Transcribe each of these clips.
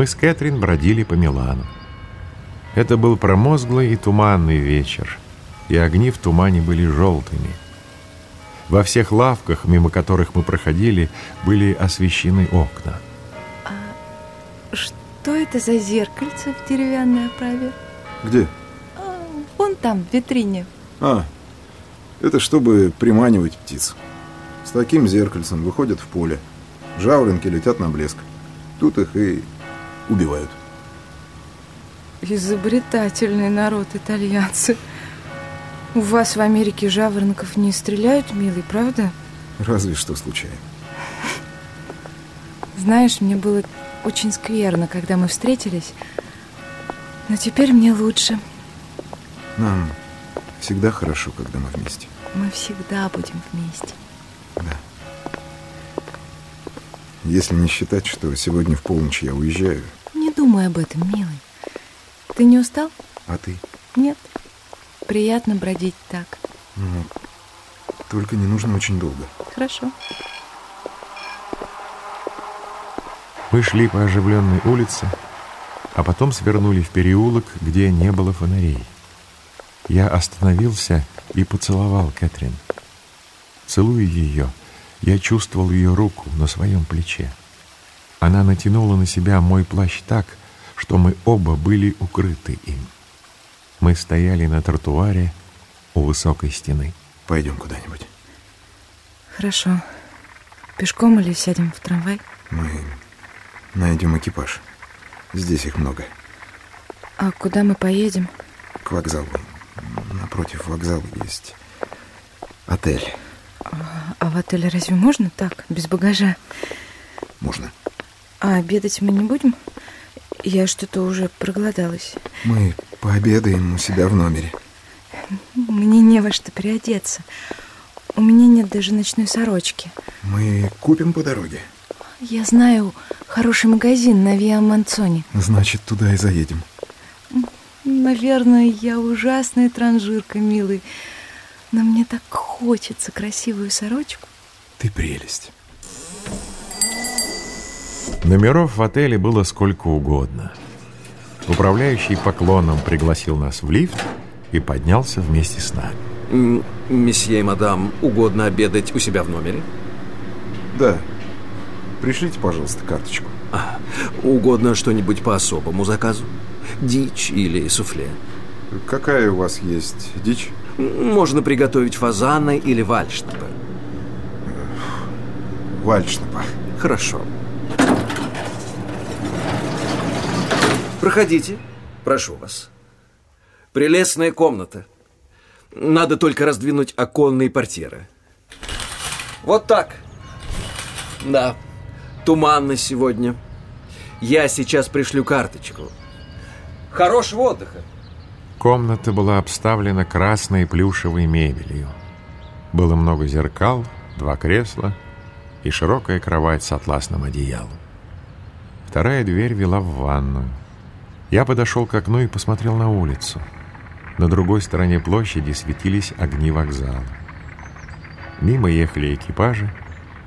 мы с Кэтрин бродили по Милану. Это был промозглый и туманный вечер, и огни в тумане были желтыми. Во всех лавках, мимо которых мы проходили, были освещены окна. А что это за зеркальце в деревянной оправе? Где? А, вон там, в витрине. А, это чтобы приманивать птиц. С таким зеркальцем выходят в поле. Жаворонки летят на блеск. Тут их и убивают. Изобретательный народ итальянцы. У вас в Америке жаворонков не стреляют, милый, правда? Разве что случайно. Знаешь, мне было очень скверно, когда мы встретились. Но теперь мне лучше. Нам всегда хорошо, когда мы вместе. Мы всегда будем вместе. Да. Если не считать, что сегодня в полночь я уезжаю. Думай об этом, милый. Ты не устал? А ты? Нет. Приятно бродить так. Ну, только не нужно очень долго. Хорошо. Мы шли по оживленной улице, а потом свернули в переулок, где не было фонарей. Я остановился и поцеловал Кэтрин. Целуя ее, я чувствовал ее руку на своем плече. Она натянула на себя мой плащ так, что мы оба были укрыты им. Мы стояли на тротуаре у высокой стены. Пойдем куда-нибудь. Хорошо. Пешком или сядем в трамвай? Мы найдем экипаж. Здесь их много. А куда мы поедем? К вокзалу. Напротив вокзала есть отель. А, а в отеле разве можно так, без багажа? Можно. А обедать мы не будем? Я что-то уже проголодалась. Мы пообедаем у себя в номере. Мне не во что переодеться. У меня нет даже ночной сорочки. Мы купим по дороге. Я знаю хороший магазин на Виа Манцоне. Значит, туда и заедем. Наверное, я ужасная транжирка, милый. Но мне так хочется красивую сорочку. Ты прелесть. Номеров в отеле было сколько угодно. Управляющий поклоном пригласил нас в лифт и поднялся вместе с нами. Месье и мадам, угодно обедать у себя в номере? Да. Пришлите, пожалуйста, карточку. А, угодно что-нибудь по особому заказу? Дичь или суфле? Какая у вас есть дичь? Можно приготовить фазана или вальшнапа. Вальшнапа. Хорошо. Проходите, прошу вас. Прелестная комната. Надо только раздвинуть оконные портьеры. Вот так. Да, туманно сегодня. Я сейчас пришлю карточку. Хорошего отдыха. Комната была обставлена красной плюшевой мебелью. Было много зеркал, два кресла и широкая кровать с атласным одеялом. Вторая дверь вела в ванную. Я подошел к окну и посмотрел на улицу. На другой стороне площади светились огни вокзала. Мимо ехали экипажи,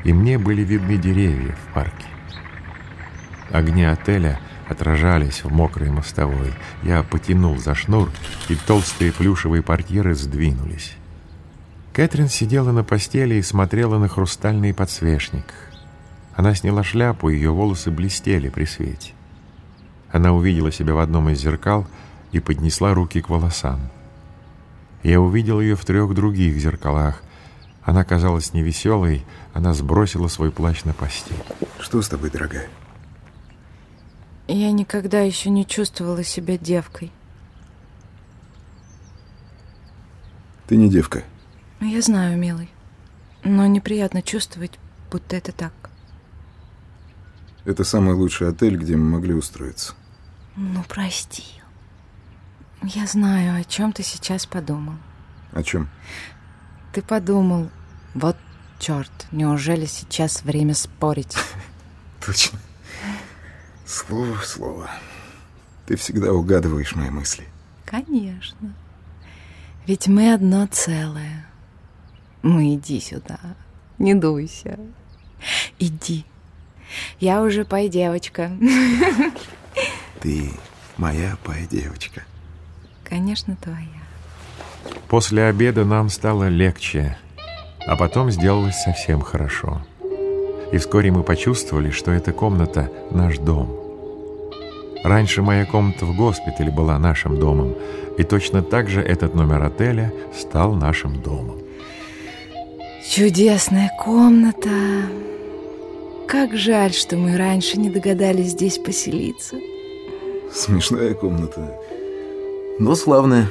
и мне были видны деревья в парке. Огни отеля отражались в мокрой мостовой. Я потянул за шнур, и толстые плюшевые портьеры сдвинулись. Кэтрин сидела на постели и смотрела на хрустальный подсвечник. Она сняла шляпу, ее волосы блестели при свете. Она увидела себя в одном из зеркал и поднесла руки к волосам. Я увидел ее в трех других зеркалах. Она казалась невеселой, она сбросила свой плащ на постель. Что с тобой, дорогая? Я никогда еще не чувствовала себя девкой. Ты не девка. Я знаю, милый. Но неприятно чувствовать, будто это так. Это самый лучший отель, где мы могли устроиться. Ну, прости. Я знаю, о чем ты сейчас подумал. О чем? Ты подумал, вот черт, неужели сейчас время спорить? Точно. Слово в слово. Ты всегда угадываешь мои мысли. Конечно. Ведь мы одно целое. Ну, иди сюда. Не дуйся. Иди. Я уже пой девочка. Ты моя пая девочка. Конечно, твоя. После обеда нам стало легче, а потом сделалось совсем хорошо. И вскоре мы почувствовали, что эта комната — наш дом. Раньше моя комната в госпитале была нашим домом, и точно так же этот номер отеля стал нашим домом. Чудесная комната. Как жаль, что мы раньше не догадались здесь поселиться. Смешная комната, но славная.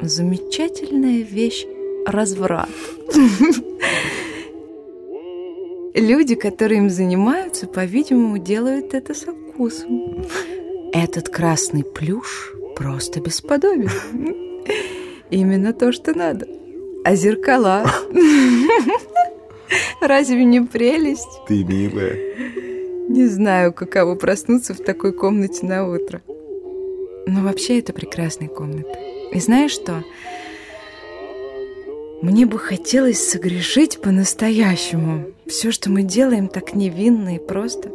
Замечательная вещь – разврат. Люди, которые им занимаются, по-видимому, делают это со вкусом. Этот красный плюш просто бесподобен. Именно то, что надо. А зеркала? Разве не прелесть? Ты милая. Не знаю, каково проснуться в такой комнате на утро. Но вообще это прекрасная комната. И знаешь что? Мне бы хотелось согрешить по-настоящему. Все, что мы делаем, так невинно и просто.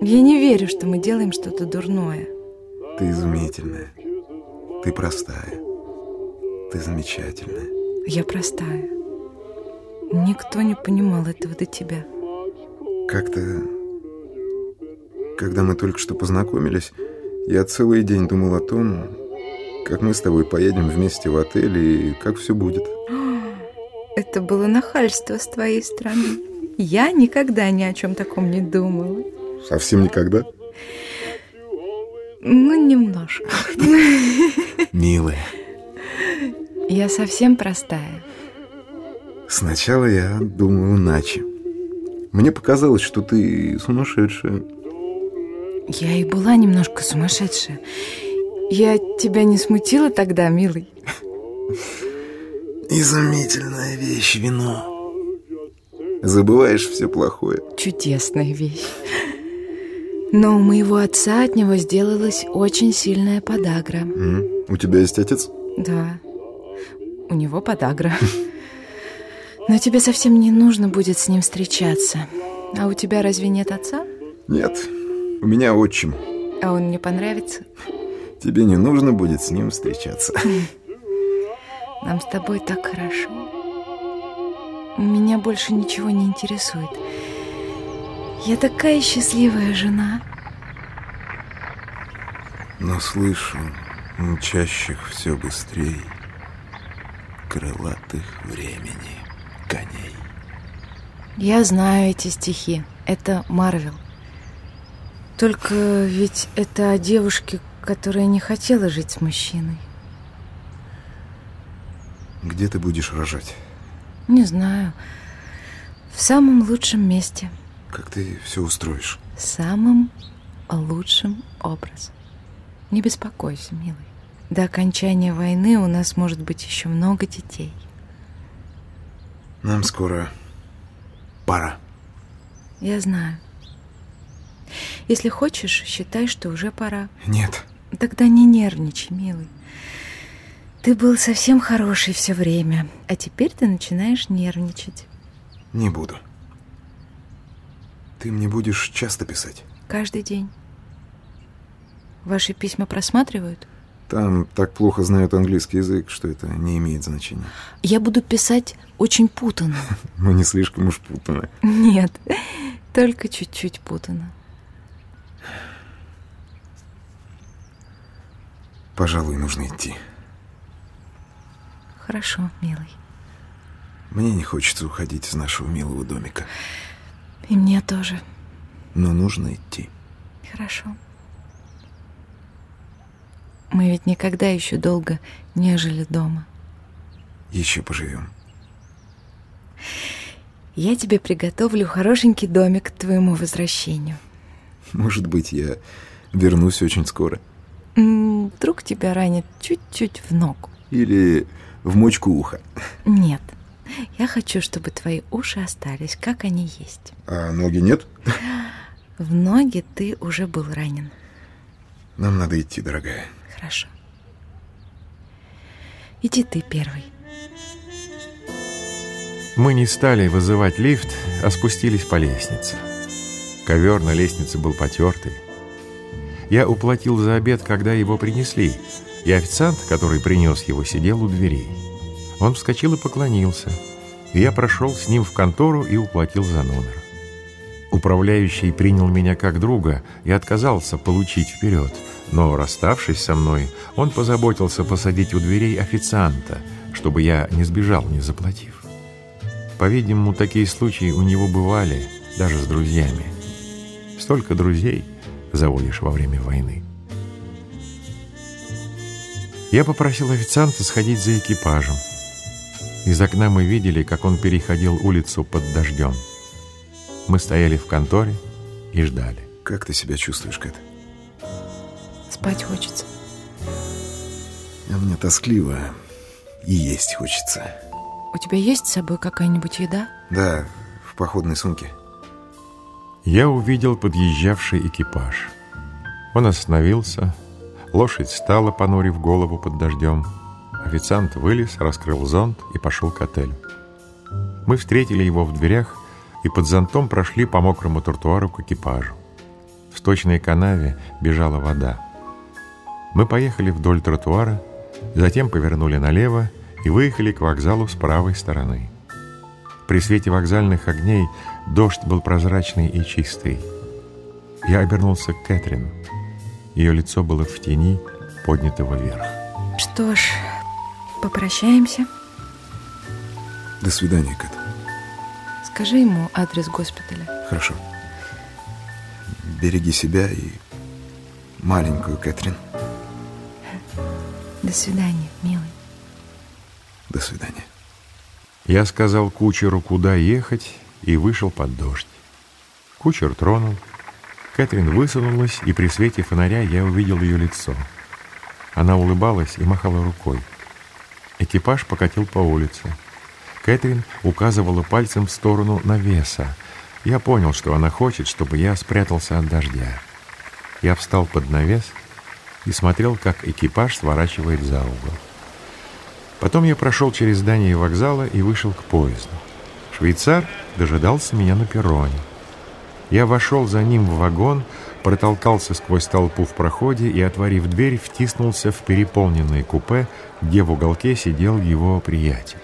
Я не верю, что мы делаем что-то дурное. Ты изумительная. Ты простая. Ты замечательная. Я простая. Никто не понимал этого до тебя. Как-то... Когда мы только что познакомились, я целый день думал о том, как мы с тобой поедем вместе в отель и как все будет. Это было нахальство с твоей стороны. Я никогда ни о чем таком не думала. Совсем никогда? Ну, немножко. Милая. Я совсем простая. Сначала я думал иначе. Мне показалось, что ты сумасшедшая. Я и была немножко сумасшедшая. Я тебя не смутила тогда, милый? Изумительная вещь, вино. Забываешь все плохое. Чудесная вещь. Но у моего отца от него сделалась очень сильная подагра. У тебя есть отец? Да, у него подагра. Но тебе совсем не нужно будет с ним встречаться. А у тебя разве нет отца? Нет, у меня отчим. А он не понравится? Тебе не нужно будет с ним встречаться. Нам с тобой так хорошо. Меня больше ничего не интересует. Я такая счастливая жена. Но слышу мчащих все быстрее крылатых времени коней. Я знаю эти стихи. Это Марвел. Только ведь это о девушке, которая не хотела жить с мужчиной. Где ты будешь рожать? Не знаю. В самом лучшем месте. Как ты все устроишь? Самым лучшим образом. Не беспокойся, милый. До окончания войны у нас может быть еще много детей. Нам скоро пора. Я знаю. Если хочешь, считай, что уже пора. Нет. Тогда не нервничай, милый. Ты был совсем хороший все время, а теперь ты начинаешь нервничать. Не буду. Ты мне будешь часто писать? Каждый день. Ваши письма просматривают? Там так плохо знают английский язык, что это не имеет значения. Я буду писать очень путанно. Мы не слишком уж путаны. Нет, только чуть-чуть путано. Пожалуй, нужно идти. Хорошо, милый. Мне не хочется уходить из нашего милого домика. И мне тоже. Но нужно идти. Хорошо. Мы ведь никогда еще долго не жили дома. Еще поживем. Я тебе приготовлю хорошенький домик к твоему возвращению. Может быть, я вернусь очень скоро. Вдруг тебя ранит чуть-чуть в ногу. Или в мочку уха. Нет. Я хочу, чтобы твои уши остались, как они есть. А ноги нет? В ноги ты уже был ранен. Нам надо идти, дорогая. Хорошо. Иди ты первый. Мы не стали вызывать лифт, а спустились по лестнице. Ковер на лестнице был потертый. Я уплатил за обед, когда его принесли, и официант, который принес его, сидел у дверей. Он вскочил и поклонился, и я прошел с ним в контору и уплатил за номер. Управляющий принял меня как друга и отказался получить вперед, но, расставшись со мной, он позаботился посадить у дверей официанта, чтобы я не сбежал, не заплатив. По-видимому, такие случаи у него бывали, даже с друзьями. Столько друзей заводишь во время войны. Я попросил официанта сходить за экипажем. Из окна мы видели, как он переходил улицу под дождем. Мы стояли в конторе и ждали. Как ты себя чувствуешь, Кэт? Спать хочется. А мне тоскливо и есть хочется. У тебя есть с собой какая-нибудь еда? Да, в походной сумке. Я увидел подъезжавший экипаж. Он остановился, лошадь стала, понурив голову под дождем. Официант вылез, раскрыл зонт и пошел к отелю. Мы встретили его в дверях и под зонтом прошли по мокрому тротуару к экипажу. В сточной канаве бежала вода. Мы поехали вдоль тротуара, затем повернули налево и выехали к вокзалу с правой стороны. При свете вокзальных огней дождь был прозрачный и чистый. Я обернулся к Кэтрин. Ее лицо было в тени, поднятого вверх. Что ж, попрощаемся. До свидания, Кэт. Скажи ему адрес госпиталя. Хорошо. Береги себя и маленькую Кэтрин. До свидания, милый. До свидания. Я сказал кучеру, куда ехать, и вышел под дождь. Кучер тронул. Кэтрин высунулась, и при свете фонаря я увидел ее лицо. Она улыбалась и махала рукой. Экипаж покатил по улице. Кэтрин указывала пальцем в сторону навеса. Я понял, что она хочет, чтобы я спрятался от дождя. Я встал под навес и смотрел, как экипаж сворачивает за угол. Потом я прошел через здание вокзала и вышел к поезду. Швейцар дожидался меня на перроне. Я вошел за ним в вагон, протолкался сквозь толпу в проходе и, отворив дверь, втиснулся в переполненное купе, где в уголке сидел его приятель.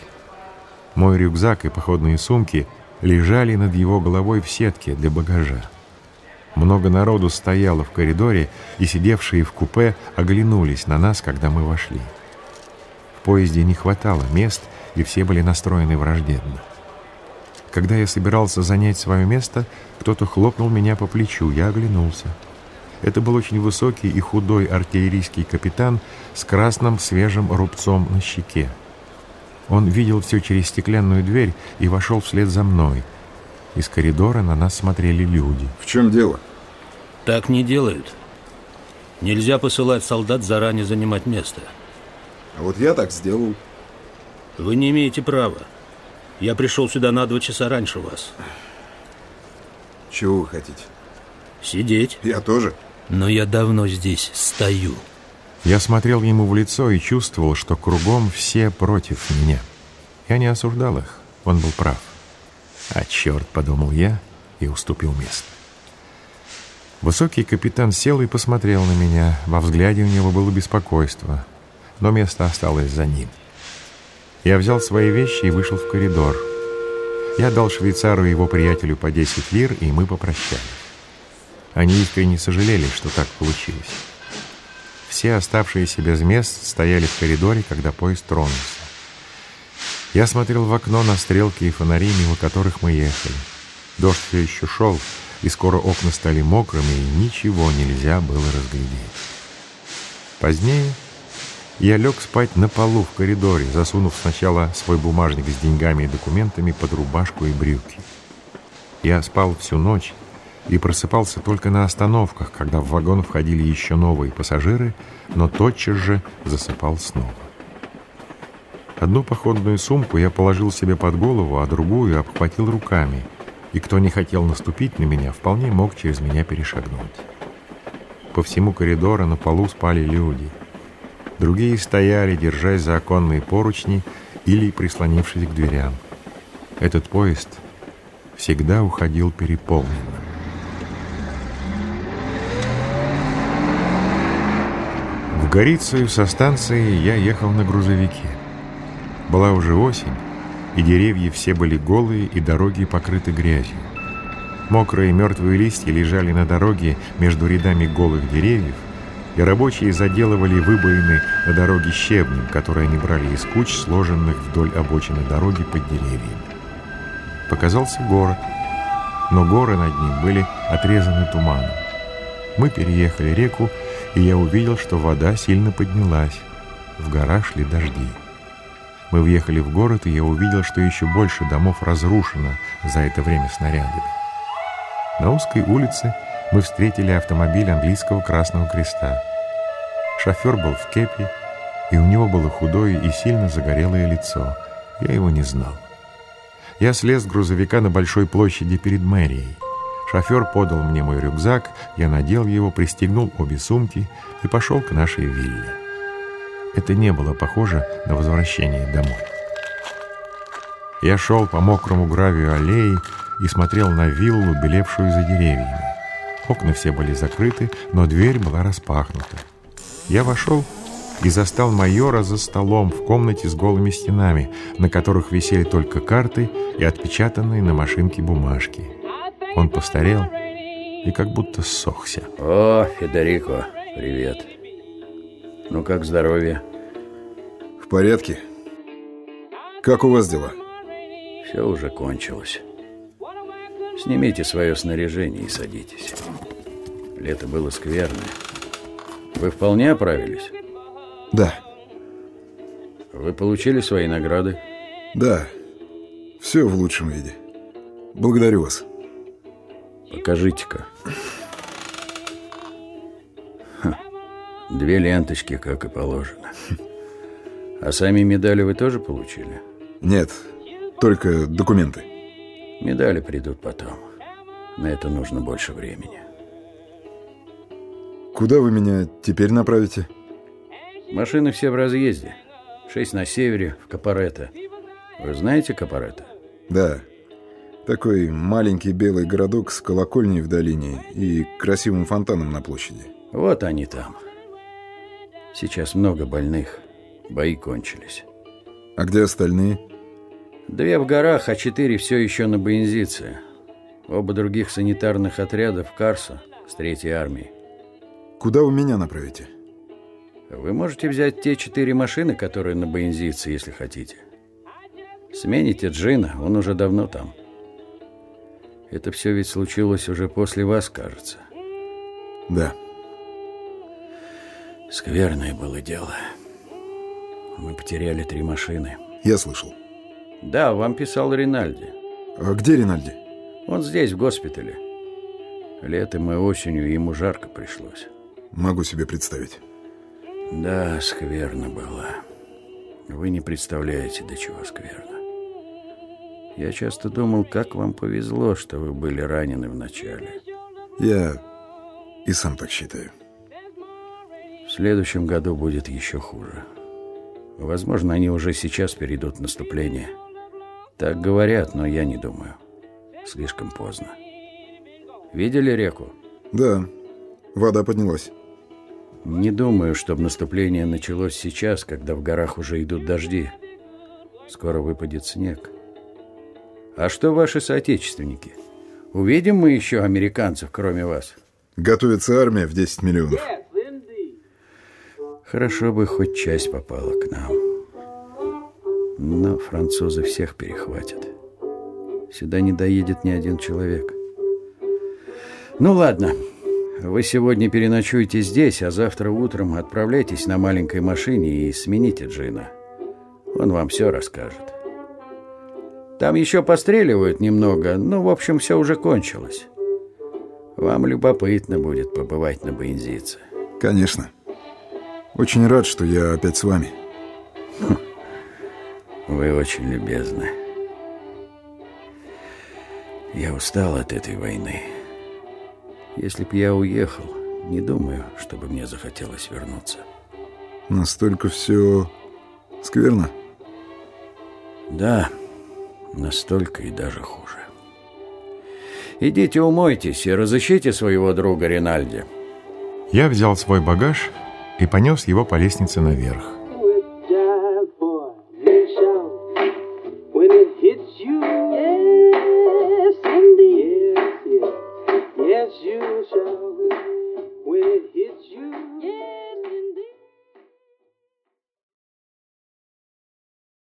Мой рюкзак и походные сумки лежали над его головой в сетке для багажа. Много народу стояло в коридоре, и сидевшие в купе оглянулись на нас, когда мы вошли. В поезде не хватало мест, и все были настроены враждебно. Когда я собирался занять свое место, кто-то хлопнул меня по плечу, я оглянулся. Это был очень высокий и худой артиллерийский капитан с красным свежим рубцом на щеке. Он видел все через стеклянную дверь и вошел вслед за мной. Из коридора на нас смотрели люди. В чем дело? Так не делают. Нельзя посылать солдат заранее занимать место. А вот я так сделал. Вы не имеете права. Я пришел сюда на два часа раньше вас. Чего вы хотите? Сидеть. Я тоже. Но я давно здесь стою. Я смотрел ему в лицо и чувствовал, что кругом все против меня. Я не осуждал их, он был прав. А черт, подумал я и уступил место. Высокий капитан сел и посмотрел на меня. Во взгляде у него было беспокойство, но место осталось за ним. Я взял свои вещи и вышел в коридор. Я дал швейцару и его приятелю по 10 лир, и мы попрощались. Они искренне сожалели, что так получилось. Все оставшиеся без мест стояли в коридоре, когда поезд тронулся. Я смотрел в окно на стрелки и фонари, мимо которых мы ехали. Дождь все еще шел, и скоро окна стали мокрыми, и ничего нельзя было разглядеть. Позднее я лег спать на полу в коридоре, засунув сначала свой бумажник с деньгами и документами под рубашку и брюки. Я спал всю ночь и просыпался только на остановках, когда в вагон входили еще новые пассажиры, но тотчас же засыпал снова. Одну походную сумку я положил себе под голову, а другую обхватил руками, и кто не хотел наступить на меня, вполне мог через меня перешагнуть. По всему коридору на полу спали люди — Другие стояли, держась за оконные поручни или прислонившись к дверям. Этот поезд всегда уходил переполненным. Горицею со станции я ехал на грузовике. Была уже осень, и деревья все были голые, и дороги покрыты грязью. Мокрые мертвые листья лежали на дороге между рядами голых деревьев, и рабочие заделывали выбоины на дороге щебнем, которые они брали из куч, сложенных вдоль обочины дороги под деревьями. Показался город, но горы над ним были отрезаны туманом. Мы переехали реку, и я увидел, что вода сильно поднялась. В горах шли дожди. Мы въехали в город, и я увидел, что еще больше домов разрушено за это время снарядами. На узкой улице мы встретили автомобиль английского Красного Креста. Шофер был в кепи, и у него было худое и сильно загорелое лицо. Я его не знал. Я слез с грузовика на большой площади перед мэрией. Шофер подал мне мой рюкзак, я надел его, пристегнул обе сумки и пошел к нашей вилле. Это не было похоже на возвращение домой. Я шел по мокрому гравию аллеи и смотрел на виллу, белевшую за деревьями. Окна все были закрыты, но дверь была распахнута. Я вошел и застал майора за столом в комнате с голыми стенами, на которых висели только карты и отпечатанные на машинке бумажки. Он постарел и как будто ссохся. О, Федерико, привет. Ну как здоровье? В порядке. Как у вас дела? Все уже кончилось. Снимите свое снаряжение и садитесь. Лето было скверное. Вы вполне оправились? Да. Вы получили свои награды? Да. Все в лучшем виде. Благодарю вас. Покажите-ка. Две ленточки, как и положено. А сами медали вы тоже получили? Нет, только документы. Медали придут потом. На это нужно больше времени. Куда вы меня теперь направите? Машины все в разъезде. Шесть на севере, в Капаретто. Вы знаете Капаретто? Да. Такой маленький белый городок с колокольней в долине и красивым фонтаном на площади. Вот они там. Сейчас много больных. Бои кончились. А где остальные? Две в горах, а четыре все еще на Бензице. Оба других санитарных отрядов Карса с Третьей армии. Куда вы меня направите? Вы можете взять те четыре машины, которые на Бензице, если хотите. Смените Джина, он уже давно там. Это все ведь случилось уже после вас, кажется. Да. Скверное было дело. Мы потеряли три машины. Я слышал. Да, вам писал Ринальди. А где Ринальди? Он здесь, в госпитале. Летом и осенью ему жарко пришлось. Могу себе представить. Да, скверно было. Вы не представляете, до чего скверно. Я часто думал, как вам повезло, что вы были ранены в начале. Я и сам так считаю. В следующем году будет еще хуже. Возможно, они уже сейчас перейдут в наступление. Так говорят, но я не думаю. Слишком поздно. Видели реку? Да, вода поднялась. Не думаю, чтобы наступление началось сейчас, когда в горах уже идут дожди. Скоро выпадет снег. А что ваши соотечественники? Увидим мы еще американцев, кроме вас? Готовится армия в 10 миллионов. Хорошо бы хоть часть попала к нам. Но французы всех перехватят. Сюда не доедет ни один человек. Ну ладно, вы сегодня переночуете здесь, а завтра утром отправляйтесь на маленькой машине и смените Джина. Он вам все расскажет. Там еще постреливают немного, но, в общем, все уже кончилось. Вам любопытно будет побывать на Бензице. Конечно. Очень рад, что я опять с вами. Вы очень любезны. Я устал от этой войны. Если б я уехал, не думаю, чтобы мне захотелось вернуться. Настолько все скверно? Да, настолько и даже хуже. Идите умойтесь и разыщите своего друга Ринальди. Я взял свой багаж и понес его по лестнице наверх.